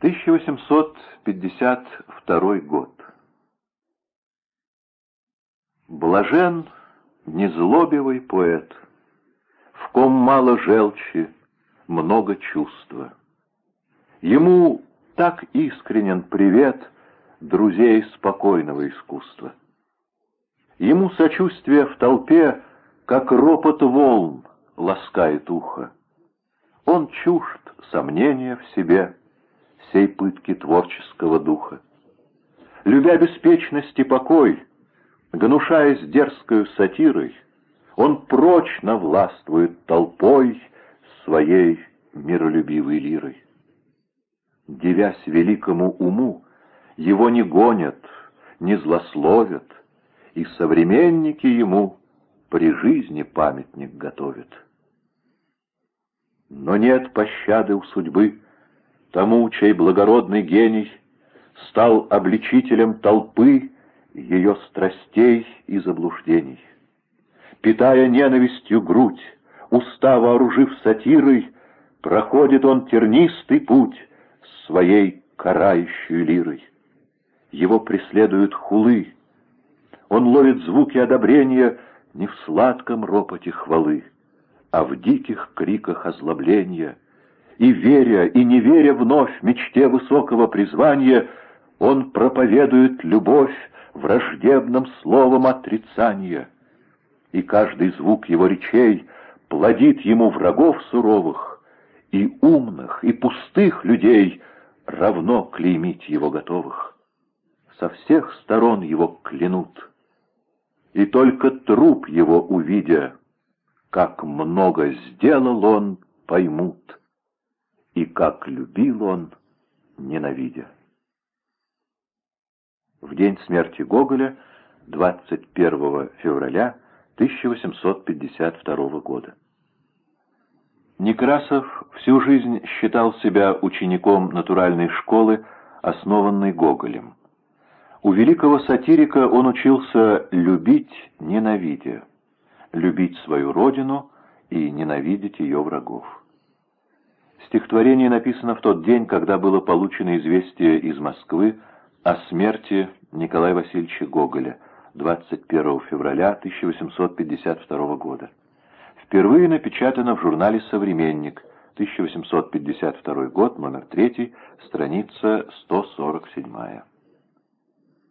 1852 год. Блажен незлобивый поэт, В ком мало желчи, много чувства. Ему так искренен привет Друзей спокойного искусства. Ему сочувствие в толпе, Как ропот волн, ласкает ухо. Он чужд сомнения в себе, Сей пытки творческого духа. Любя беспечность и покой, Гнушаясь дерзкою сатирой, Он прочно властвует толпой Своей миролюбивой лирой. Девясь великому уму, Его не гонят, не злословят, И современники ему При жизни памятник готовят. Но нет пощады у судьбы Тому, чей благородный гений Стал обличителем толпы ее страстей и заблуждений. Питая ненавистью грудь, уста вооружив сатирой, проходит он тернистый путь своей карающей лирой. Его преследуют хулы, он ловит звуки одобрения не в сладком ропоте хвалы, а в диких криках озлобления. И веря, и не веря вновь мечте высокого призвания, он проповедует любовь, враждебным словом отрицания, и каждый звук его речей плодит ему врагов суровых, и умных, и пустых людей равно клеймить его готовых. Со всех сторон его клянут, и только труп его увидя, как много сделал он, поймут, и как любил он, ненавидя в день смерти Гоголя, 21 февраля 1852 года. Некрасов всю жизнь считал себя учеником натуральной школы, основанной Гоголем. У великого сатирика он учился любить, ненавидя, любить свою родину и ненавидеть ее врагов. Стихотворение написано в тот день, когда было получено известие из Москвы о смерти Николая Васильевича Гоголя 21 февраля 1852 года. Впервые напечатано в журнале «Современник», 1852 год, номер 3, страница 147.